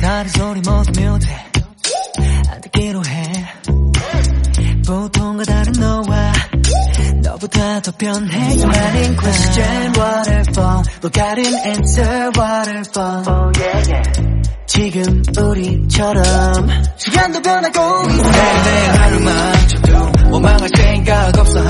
다른 소리 모두 뮤트해 안 듣기로 해. 보통과 다른 너와 너보다 더 변해. 좀 아닌 question waterfall 못 가린 answer waterfall oh, yeah, yeah. 지금 우리처럼 시간도 변하고 있어 매일매일 하루만 쳐도 원망할 생각 없어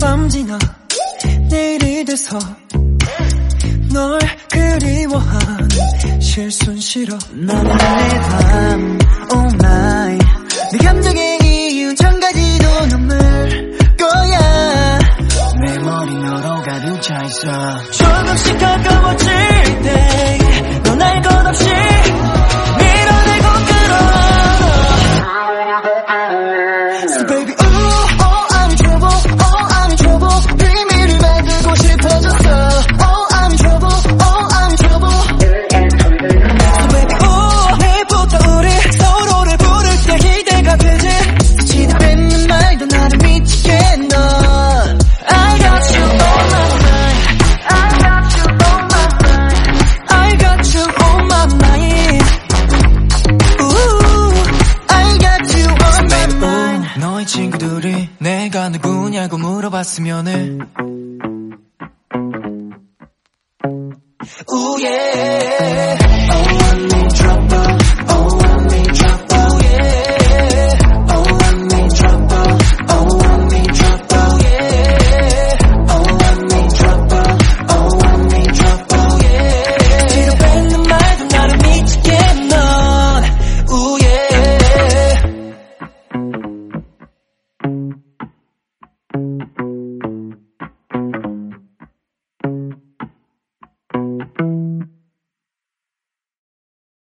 밤 지나 내일이 돼서 널 그리워한 실순 싫어. 너는 내밤 my. 내 감정의 이유 천 가지도 넘을 거야. 내 머리 너로 가득 차 있어. 조금씩 가까워질 때넌날 끝없이 누구냐고 물어봤으면은. Ooh yeah